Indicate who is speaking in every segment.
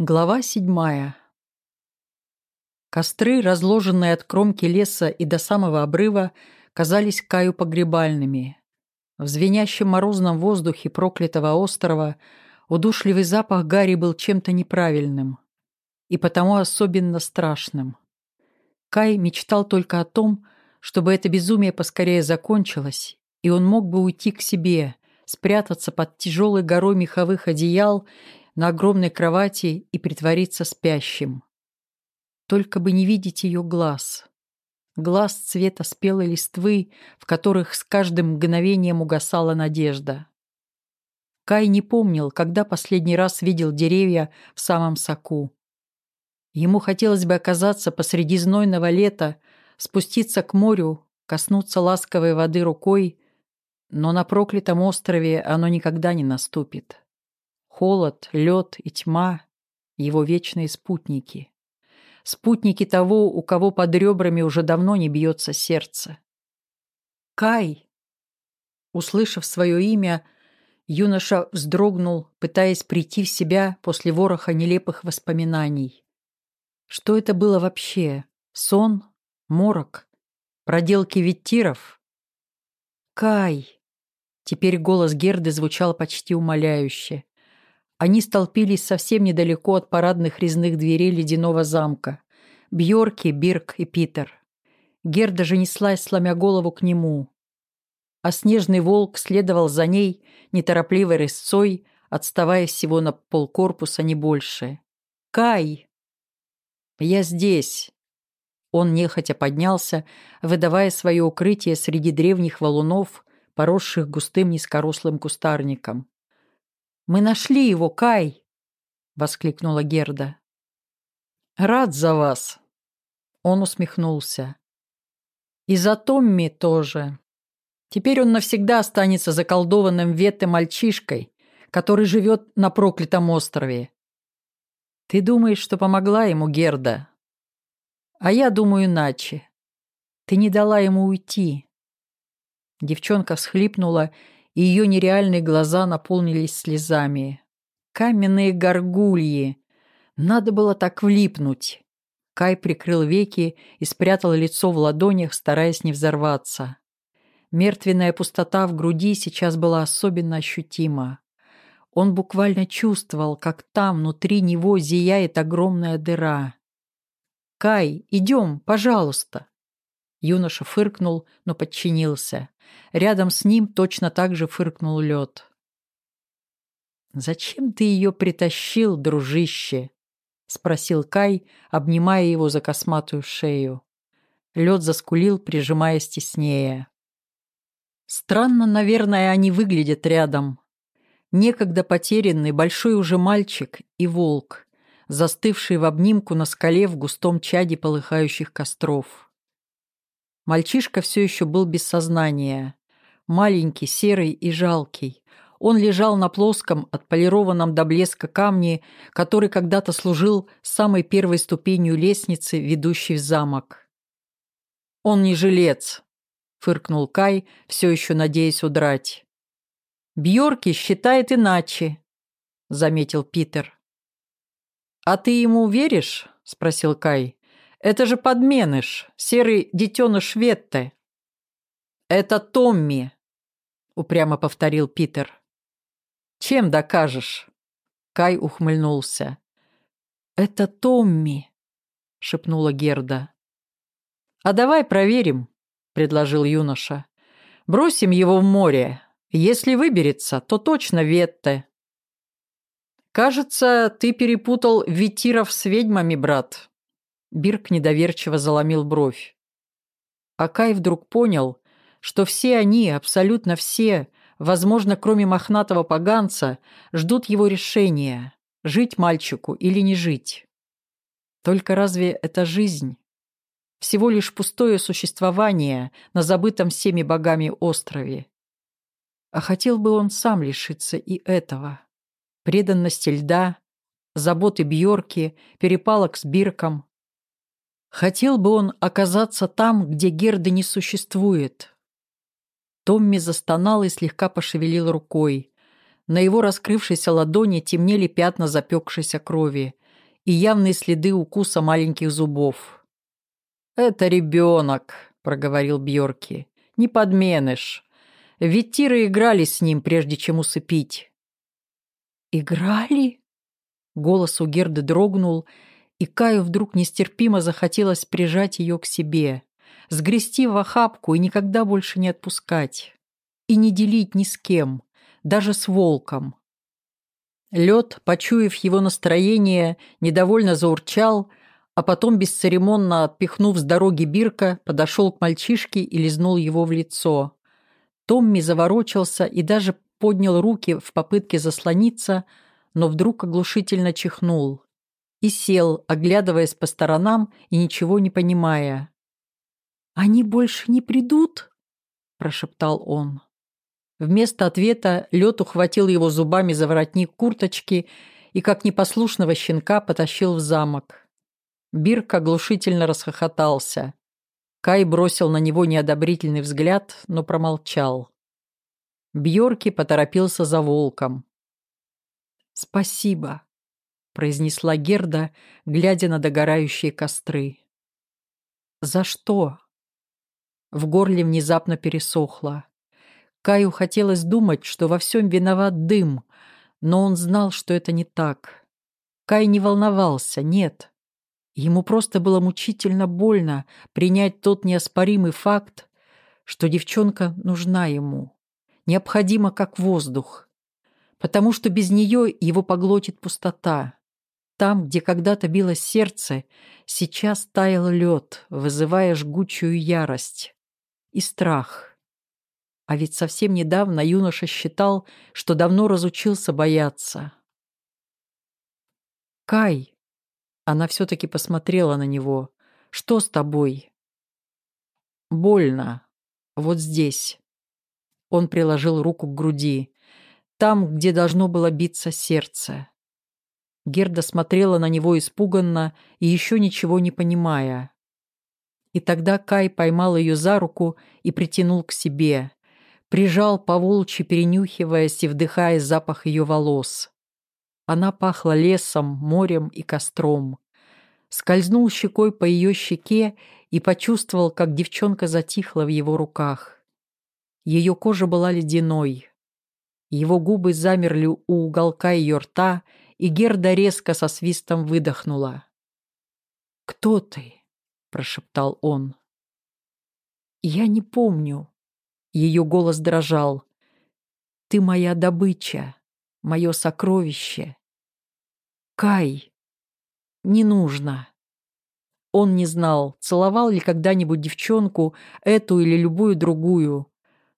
Speaker 1: Глава седьмая. Костры, разложенные от кромки леса и до самого обрыва, казались Каю погребальными. В звенящем морозном воздухе проклятого острова удушливый запах Гарри был чем-то неправильным и потому особенно страшным. Кай мечтал только о том, чтобы это безумие поскорее закончилось, и он мог бы уйти к себе, спрятаться под тяжелой горой меховых одеял на огромной кровати и притвориться спящим. Только бы не видеть ее глаз. Глаз цвета спелой листвы, в которых с каждым мгновением угасала надежда. Кай не помнил, когда последний раз видел деревья в самом соку. Ему хотелось бы оказаться посреди знойного лета, спуститься к морю, коснуться ласковой воды рукой, но на проклятом острове оно никогда не наступит. Холод, лед и тьма — его вечные спутники. Спутники того, у кого под ребрами уже давно не бьется сердце. «Кай!» Услышав свое имя, юноша вздрогнул, пытаясь прийти в себя после вороха нелепых воспоминаний. Что это было вообще? Сон? Морок? Проделки виттиров? «Кай!» Теперь голос Герды звучал почти умоляюще. Они столпились совсем недалеко от парадных резных дверей ледяного замка. Бьорки, Бирк и Питер. Герда же неслась, сломя голову к нему. А снежный волк следовал за ней неторопливой рысцой, отставая всего на полкорпуса, не больше. «Кай!» «Я здесь!» Он нехотя поднялся, выдавая свое укрытие среди древних валунов, поросших густым низкорослым кустарником. Мы нашли его, Кай!» — воскликнула Герда. «Рад за вас!» Он усмехнулся. «И за Томми тоже. Теперь он навсегда останется заколдованным Ветте мальчишкой, который живет на проклятом острове. Ты думаешь, что помогла ему Герда? А я думаю иначе. Ты не дала ему уйти». Девчонка всхлипнула и ее нереальные глаза наполнились слезами. Каменные горгульи! Надо было так влипнуть. Кай прикрыл веки и спрятал лицо в ладонях, стараясь не взорваться. Мертвенная пустота в груди сейчас была особенно ощутима. Он буквально чувствовал, как там, внутри него, зияет огромная дыра. «Кай, идем, пожалуйста!» Юноша фыркнул, но подчинился. Рядом с ним точно так же фыркнул лед. «Зачем ты ее притащил, дружище?» — спросил Кай, обнимая его за косматую шею. Лед заскулил, прижимаясь теснее. Странно, наверное, они выглядят рядом. Некогда потерянный большой уже мальчик и волк, застывший в обнимку на скале в густом чаде полыхающих костров. Мальчишка все еще был без сознания. Маленький, серый и жалкий. Он лежал на плоском, отполированном до блеска камне, который когда-то служил самой первой ступенью лестницы, ведущей в замок. «Он не жилец», — фыркнул Кай, все еще надеясь удрать. «Бьорки считает иначе», — заметил Питер. «А ты ему веришь?» — спросил Кай. Это же подменыш, серый детеныш Ветте. Это Томми, упрямо повторил Питер. Чем докажешь? Кай ухмыльнулся. Это Томми, шепнула Герда. А давай проверим, предложил юноша. Бросим его в море. Если выберется, то точно Ветте. Кажется, ты перепутал ветиров с ведьмами, брат, Бирк недоверчиво заломил бровь. Акай вдруг понял, что все они, абсолютно все, возможно, кроме мохнатого поганца, ждут его решения, жить мальчику или не жить. Только разве это жизнь? Всего лишь пустое существование на забытом всеми богами острове. А хотел бы он сам лишиться и этого. Преданности льда, заботы Бьорки, перепалок с Бирком, Хотел бы он оказаться там, где Герды не существует. Томми застонал и слегка пошевелил рукой. На его раскрывшейся ладони темнели пятна запекшейся крови. и явные следы укуса маленьких зубов. «Это ребенок», — проговорил Бьорки. «Не подменыш. Ведь Тиры играли с ним, прежде чем усыпить».
Speaker 2: «Играли?»
Speaker 1: Голос у Герды дрогнул, и Каю вдруг нестерпимо захотелось прижать ее к себе, сгрести в охапку и никогда больше не отпускать. И не делить ни с кем, даже с волком. Лед, почуяв его настроение, недовольно заурчал, а потом, бесцеремонно отпихнув с дороги Бирка, подошел к мальчишке и лизнул его в лицо. Томми заворочился и даже поднял руки в попытке заслониться, но вдруг оглушительно чихнул. И сел, оглядываясь по сторонам и ничего не понимая.
Speaker 2: «Они больше не придут?» – прошептал он.
Speaker 1: Вместо ответа лед ухватил его зубами за воротник курточки и, как непослушного щенка, потащил в замок. Бирк оглушительно расхохотался. Кай бросил на него неодобрительный взгляд, но промолчал. Бьорки поторопился за волком.
Speaker 2: «Спасибо», — произнесла Герда, глядя на догорающие костры.
Speaker 1: «За что?» В горле внезапно пересохло. Каю хотелось думать, что во всем виноват дым, но он знал, что это не так. Кай не волновался, нет. Ему просто было мучительно больно принять тот неоспоримый факт, что девчонка нужна ему, необходима как воздух, потому что без нее его поглотит пустота. Там, где когда-то билось сердце, сейчас таял лед, вызывая жгучую ярость и страх. А ведь совсем недавно юноша считал, что давно разучился бояться. «Кай!» Она все-таки посмотрела на него. «Что с тобой?» «Больно. Вот здесь». Он приложил руку к груди. Там, где должно было биться сердце. Герда смотрела на него испуганно и еще ничего не понимая. И тогда Кай поймал ее за руку и притянул к себе прижал по волчьи, перенюхиваясь и вдыхая запах ее волос. Она пахла лесом, морем и костром. Скользнул щекой по ее щеке и почувствовал, как девчонка затихла в его руках. Ее кожа была ледяной. Его губы замерли у уголка ее рта, и Герда резко со свистом выдохнула. «Кто ты?» – прошептал он. «Я не помню», ее голос дрожал. «Ты моя добыча, мое сокровище». «Кай!» «Не нужно». Он не знал, целовал ли когда-нибудь девчонку, эту или любую другую,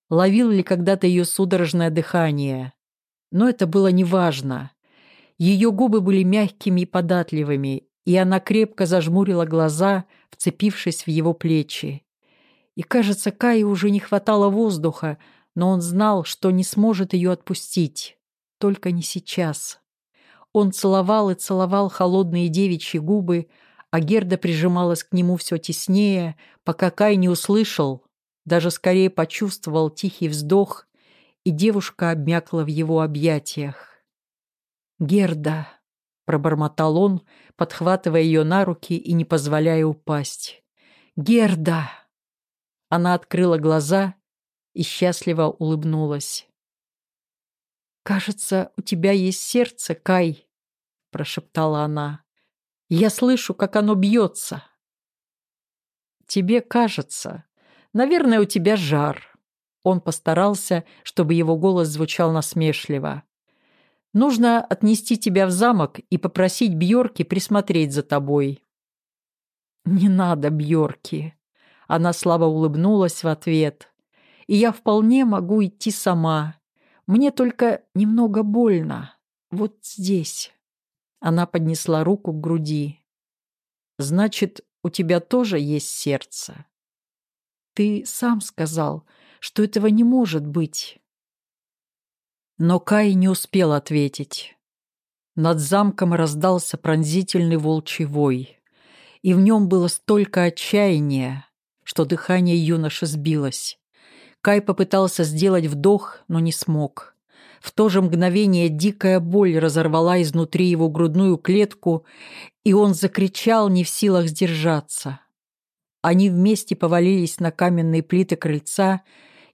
Speaker 1: ловил ли когда-то ее судорожное дыхание. Но это было неважно. Ее губы были мягкими и податливыми, и она крепко зажмурила глаза, вцепившись в его плечи. И, кажется, Кае уже не хватало воздуха, но он знал, что не сможет ее отпустить. Только не сейчас. Он целовал и целовал холодные девичьи губы, а Герда прижималась к нему все теснее, пока Кай не услышал, даже скорее почувствовал тихий вздох, и девушка обмякла в его объятиях. «Герда!» — пробормотал он, подхватывая ее на руки и не позволяя упасть. «Герда!» Она открыла глаза и счастливо улыбнулась. «Кажется, у тебя есть сердце, Кай», — прошептала она. «Я слышу, как оно бьется». «Тебе кажется. Наверное, у тебя жар». Он постарался, чтобы его голос звучал насмешливо. «Нужно отнести тебя в замок и попросить Бьорки присмотреть за тобой». «Не надо, Бьорки», она слабо улыбнулась в ответ. «И я вполне могу идти сама. Мне только немного больно. Вот здесь». Она поднесла руку к груди. «Значит, у тебя тоже есть сердце?» «Ты сам сказал, что этого не может быть». Но Кай не успел ответить. Над замком раздался пронзительный волчий вой, и в нем было столько отчаяния, что дыхание юноши сбилось. Кай попытался сделать вдох, но не смог. В то же мгновение дикая боль разорвала изнутри его грудную клетку, и он закричал, не в силах сдержаться. Они вместе повалились на каменные плиты крыльца,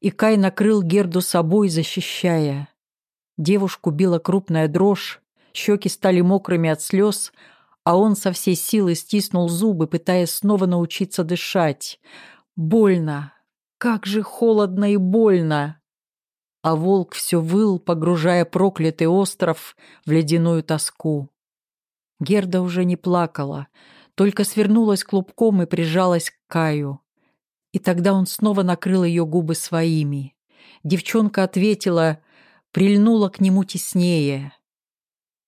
Speaker 1: и Кай накрыл Герду собой, защищая. Девушку била крупная дрожь, щеки стали мокрыми от слез, а он со всей силы стиснул зубы, пытаясь снова научиться дышать. Больно! Как же холодно и больно! а волк все выл, погружая проклятый остров в ледяную тоску. Герда уже не плакала, только свернулась клубком и прижалась к Каю. И тогда он снова накрыл ее губы своими. Девчонка ответила, прильнула к нему теснее.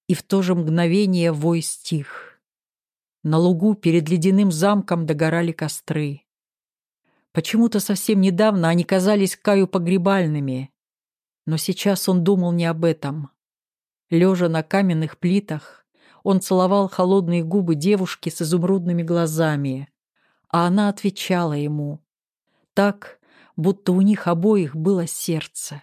Speaker 1: И в то же мгновение вой стих. На лугу перед ледяным замком догорали костры. Почему-то совсем недавно они казались Каю погребальными. Но сейчас он думал не об этом. Лежа на каменных плитах, он целовал холодные губы девушки с изумрудными глазами, а она отвечала ему. Так, будто у них обоих было сердце.